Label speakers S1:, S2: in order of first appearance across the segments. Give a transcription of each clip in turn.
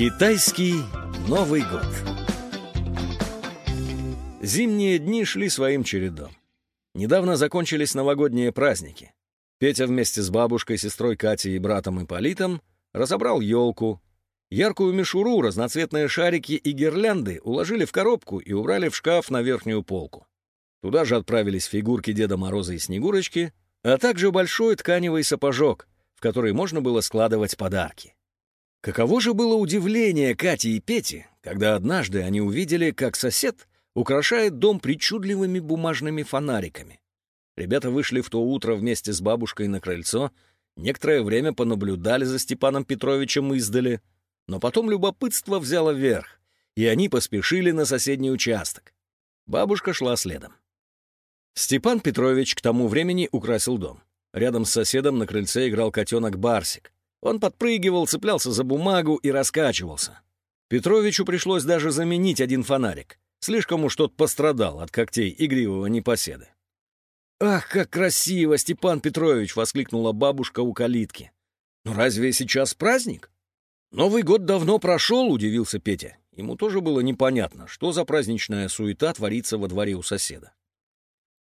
S1: Китайский Новый год Зимние дни шли своим чередом. Недавно закончились новогодние праздники. Петя вместе с бабушкой, сестрой Катей и братом Ипполитом разобрал елку. Яркую мишуру, разноцветные шарики и гирлянды уложили в коробку и убрали в шкаф на верхнюю полку. Туда же отправились фигурки Деда Мороза и Снегурочки, а также большой тканевый сапожок, в который можно было складывать подарки. Каково же было удивление Кати и Пети, когда однажды они увидели, как сосед украшает дом причудливыми бумажными фонариками. Ребята вышли в то утро вместе с бабушкой на крыльцо, некоторое время понаблюдали за Степаном Петровичем издали, но потом любопытство взяло верх, и они поспешили на соседний участок. Бабушка шла следом. Степан Петрович к тому времени украсил дом. Рядом с соседом на крыльце играл котенок Барсик. Он подпрыгивал, цеплялся за бумагу и раскачивался. Петровичу пришлось даже заменить один фонарик. Слишком уж тот пострадал от когтей игривого непоседы. «Ах, как красиво, Степан Петрович!» — воскликнула бабушка у калитки. «Ну разве сейчас праздник?» «Новый год давно прошел», — удивился Петя. Ему тоже было непонятно, что за праздничная суета творится во дворе у соседа.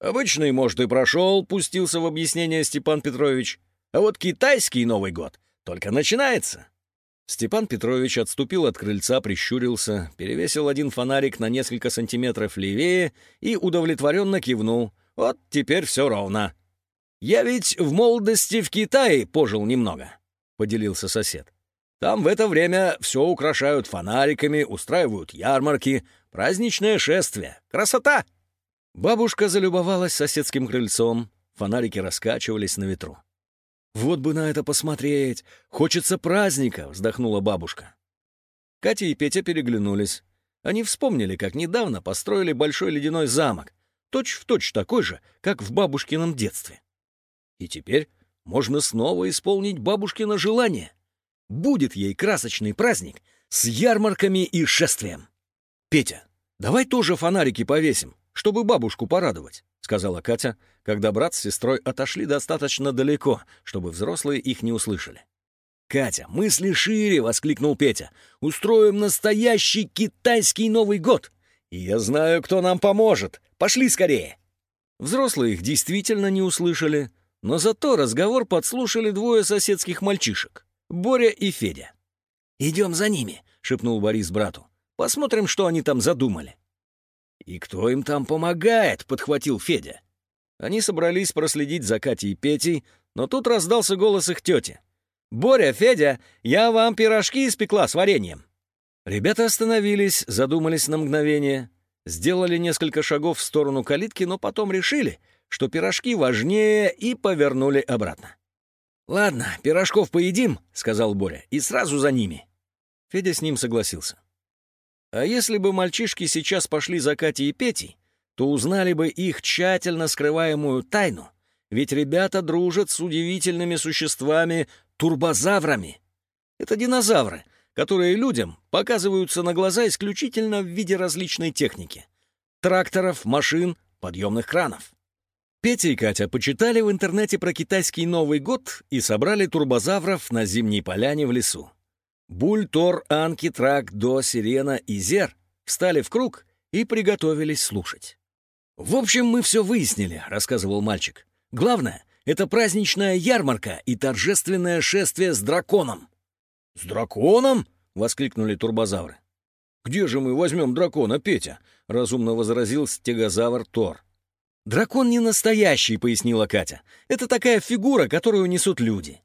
S1: «Обычный, может, и прошел», — пустился в объяснение Степан Петрович. «А вот китайский Новый год только начинается. Степан Петрович отступил от крыльца, прищурился, перевесил один фонарик на несколько сантиметров левее и удовлетворенно кивнул. Вот теперь все ровно. «Я ведь в молодости в Китае пожил немного», — поделился сосед. «Там в это время все украшают фонариками, устраивают ярмарки, праздничное шествие. Красота!» Бабушка залюбовалась соседским крыльцом, фонарики раскачивались на ветру. «Вот бы на это посмотреть! Хочется праздника!» — вздохнула бабушка. Катя и Петя переглянулись. Они вспомнили, как недавно построили большой ледяной замок, точь-в-точь точь такой же, как в бабушкином детстве. И теперь можно снова исполнить бабушкино желание. Будет ей красочный праздник с ярмарками и шествием. «Петя, давай тоже фонарики повесим, чтобы бабушку порадовать», — сказала Катя, когда брат с сестрой отошли достаточно далеко, чтобы взрослые их не услышали. «Катя, мысли шире!» — воскликнул Петя. «Устроим настоящий китайский Новый год! И я знаю, кто нам поможет! Пошли скорее!» Взрослые их действительно не услышали, но зато разговор подслушали двое соседских мальчишек — Боря и Федя. «Идем за ними», — шепнул Борис брату. «Посмотрим, что они там задумали». «И кто им там помогает?» — подхватил Федя. Они собрались проследить за Катей и Петей, но тут раздался голос их тети. «Боря, Федя, я вам пирожки испекла с вареньем». Ребята остановились, задумались на мгновение, сделали несколько шагов в сторону калитки, но потом решили, что пирожки важнее, и повернули обратно. «Ладно, пирожков поедим», — сказал Боря, — «и сразу за ними». Федя с ним согласился. А если бы мальчишки сейчас пошли за Катей и Петей, то узнали бы их тщательно скрываемую тайну, ведь ребята дружат с удивительными существами турбозаврами. Это динозавры, которые людям показываются на глаза исключительно в виде различной техники — тракторов, машин, подъемных кранов. Петя и Катя почитали в интернете про китайский Новый год и собрали турбозавров на зимней поляне в лесу. Буль, Тор, Анки, Трак, До, Сирена и Зер встали в круг и приготовились слушать. «В общем, мы все выяснили», — рассказывал мальчик. «Главное — это праздничная ярмарка и торжественное шествие с драконом». «С драконом?» — воскликнули турбозавры. «Где же мы возьмем дракона, Петя?» — разумно возразил стегозавр Тор. «Дракон не настоящий», — пояснила Катя. «Это такая фигура, которую несут люди».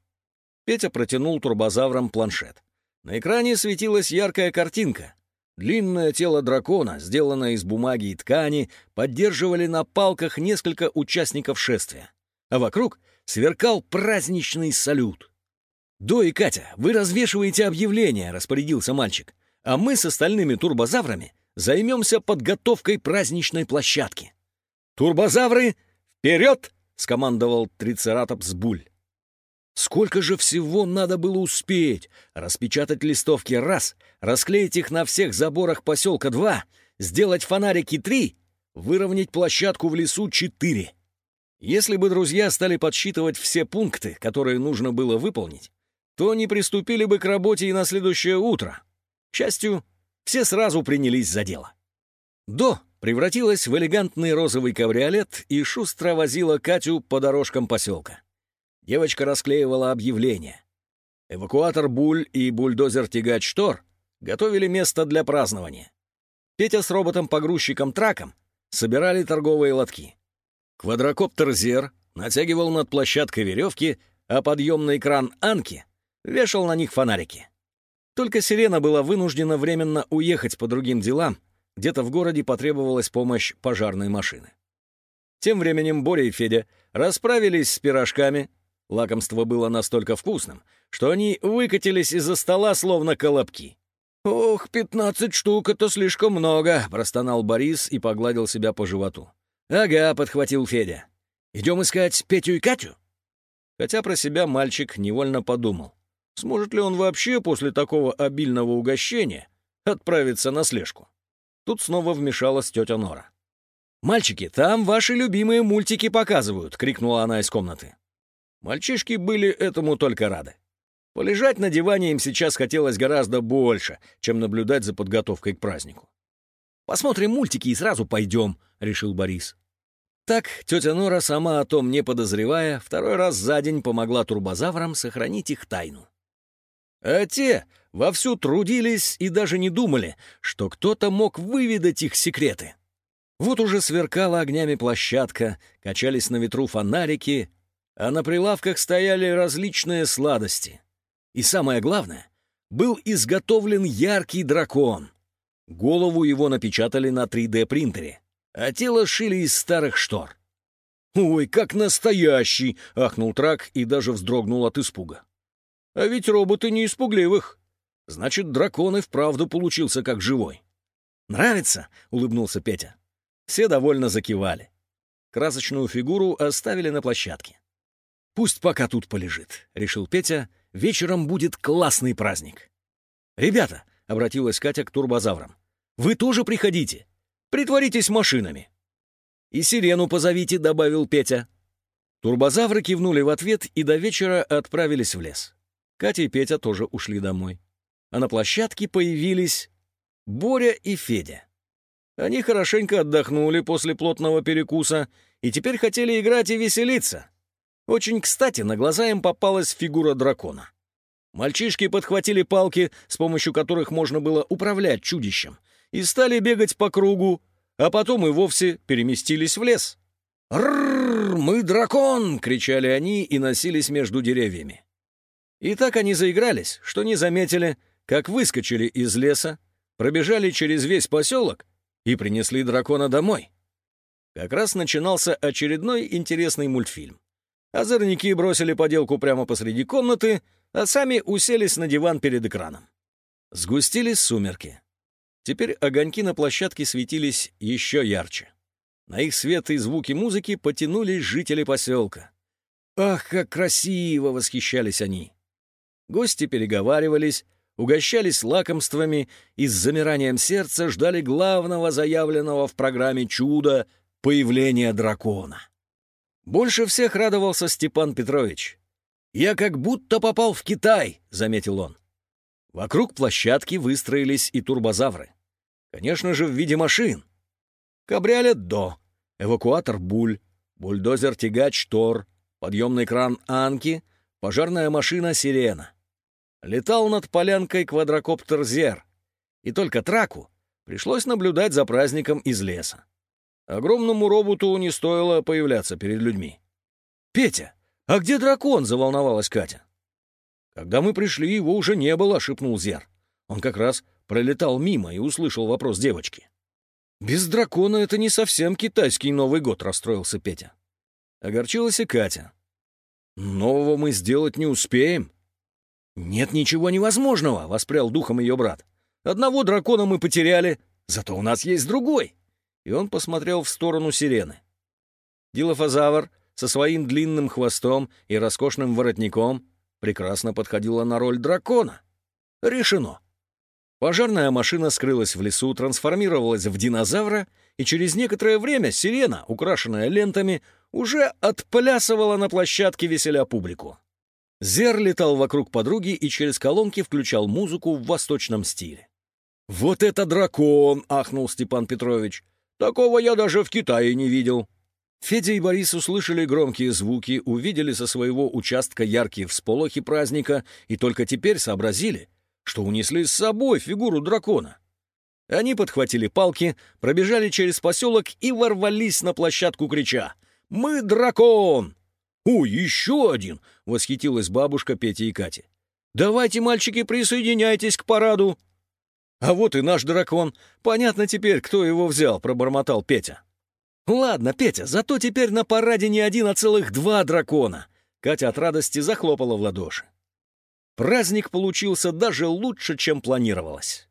S1: Петя протянул турбозаврам планшет. На экране светилась яркая картинка. Длинное тело дракона, сделанное из бумаги и ткани, поддерживали на палках несколько участников шествия. А вокруг сверкал праздничный салют. «До и Катя, вы развешиваете объявления», — распорядился мальчик. «А мы с остальными турбозаврами займемся подготовкой праздничной площадки». «Турбозавры, вперед!» — скомандовал трицератопс Буль. Сколько же всего надо было успеть? Распечатать листовки — раз, расклеить их на всех заборах поселка — два, сделать фонарики — три, выровнять площадку в лесу — четыре. Если бы друзья стали подсчитывать все пункты, которые нужно было выполнить, то не приступили бы к работе и на следующее утро. К счастью, все сразу принялись за дело. До превратилась в элегантный розовый кабриолет и шустро возила Катю по дорожкам поселка. Девочка расклеивала объявления. Эвакуатор «Буль» и бульдозер-тягач «Штор» готовили место для празднования. Петя с роботом-погрузчиком Траком собирали торговые лотки. Квадрокоптер «Зер» натягивал над площадкой веревки, а подъемный кран «Анки» вешал на них фонарики. Только «Сирена» была вынуждена временно уехать по другим делам, где-то в городе потребовалась помощь пожарной машины. Тем временем Боря и Федя расправились с пирожками. Лакомство было настолько вкусным, что они выкатились из-за стола, словно колобки. «Ох, пятнадцать штук — это слишком много!» — простонал Борис и погладил себя по животу. «Ага», — подхватил Федя. «Идем искать Петю и Катю?» Хотя про себя мальчик невольно подумал, сможет ли он вообще после такого обильного угощения отправиться на слежку. Тут снова вмешалась тетя Нора. «Мальчики, там ваши любимые мультики показывают!» — крикнула она из комнаты. Мальчишки были этому только рады. Полежать на диване им сейчас хотелось гораздо больше, чем наблюдать за подготовкой к празднику. «Посмотрим мультики и сразу пойдем», — решил Борис. Так тетя Нора, сама о том не подозревая, второй раз за день помогла турбозаврам сохранить их тайну. А те вовсю трудились и даже не думали, что кто-то мог выведать их секреты. Вот уже сверкала огнями площадка, качались на ветру фонарики, а на прилавках стояли различные сладости. И самое главное, был изготовлен яркий дракон. Голову его напечатали на 3D-принтере, а тело шили из старых штор. «Ой, как настоящий!» — ахнул Трак и даже вздрогнул от испуга. «А ведь роботы не испугливых. Значит, дракон и вправду получился как живой». «Нравится?» — улыбнулся Петя. Все довольно закивали. Красочную фигуру оставили на площадке. «Пусть пока тут полежит», — решил Петя, — Вечером будет классный праздник. «Ребята», — обратилась Катя к турбозаврам, — «вы тоже приходите. Притворитесь машинами». «И сирену позовите», — добавил Петя. Турбозавры кивнули в ответ и до вечера отправились в лес. Катя и Петя тоже ушли домой. А на площадке появились Боря и Федя. Они хорошенько отдохнули после плотного перекуса и теперь хотели играть и веселиться. Очень кстати, на глаза им попалась фигура дракона. Мальчишки подхватили палки, с помощью которых можно было управлять чудищем, и стали бегать по кругу, а потом и вовсе переместились в лес. «Рррр, мы дракон!» — кричали они и носились между деревьями. И так они заигрались, что не заметили, как выскочили из леса, пробежали через весь поселок и принесли дракона домой. Как раз начинался очередной интересный мультфильм. Озорники бросили поделку прямо посреди комнаты, а сами уселись на диван перед экраном. Сгустились сумерки. Теперь огоньки на площадке светились еще ярче. На их свет и звуки музыки потянулись жители поселка. «Ах, как красиво!» — восхищались они. Гости переговаривались, угощались лакомствами и с замиранием сердца ждали главного заявленного в программе чуда — появления дракона. Больше всех радовался Степан Петрович. «Я как будто попал в Китай», — заметил он. Вокруг площадки выстроились и турбозавры. Конечно же, в виде машин. Кабриолет «До», эвакуатор «Буль», бульдозер-тягач «Тор», подъемный кран «Анки», пожарная машина «Сирена». Летал над полянкой квадрокоптер «Зер», и только траку пришлось наблюдать за праздником из леса. Огромному роботу не стоило появляться перед людьми. «Петя, а где дракон?» — заволновалась Катя. «Когда мы пришли, его уже не было», — шепнул Зер. Он как раз пролетал мимо и услышал вопрос девочки. «Без дракона это не совсем китайский Новый год», — расстроился Петя. Огорчилась и Катя. «Нового мы сделать не успеем». «Нет ничего невозможного», — воспрял духом ее брат. «Одного дракона мы потеряли, зато у нас есть другой» и он посмотрел в сторону сирены. Дилофазавр со своим длинным хвостом и роскошным воротником прекрасно подходила на роль дракона. Решено. Пожарная машина скрылась в лесу, трансформировалась в динозавра, и через некоторое время сирена, украшенная лентами, уже отплясывала на площадке, веселя публику. Зер летал вокруг подруги и через колонки включал музыку в восточном стиле. «Вот это дракон!» — ахнул Степан Петрович. «Такого я даже в Китае не видел». Федя и Борис услышали громкие звуки, увидели со своего участка яркие всполохи праздника и только теперь сообразили, что унесли с собой фигуру дракона. Они подхватили палки, пробежали через поселок и ворвались на площадку, крича «Мы дракон!» «Ой, еще один!» — восхитилась бабушка Петя и Катя. «Давайте, мальчики, присоединяйтесь к параду!» «А вот и наш дракон. Понятно теперь, кто его взял», — пробормотал Петя. «Ладно, Петя, зато теперь на параде не один, а целых два дракона!» Катя от радости захлопала в ладоши. Праздник получился даже лучше, чем планировалось.